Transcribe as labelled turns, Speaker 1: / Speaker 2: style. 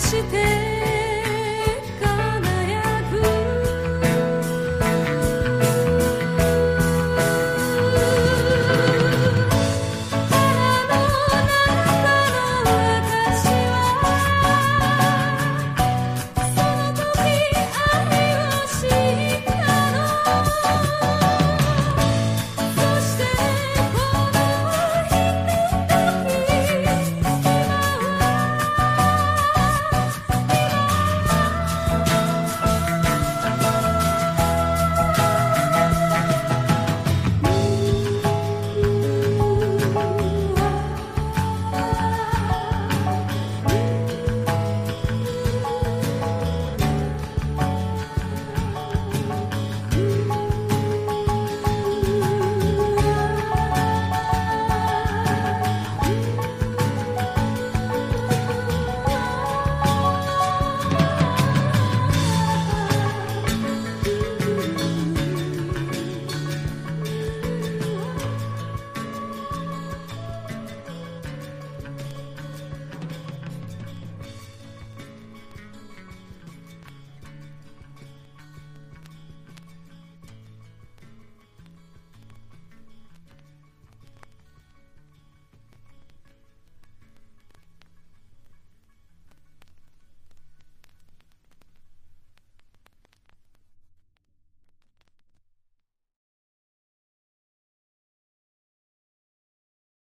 Speaker 1: して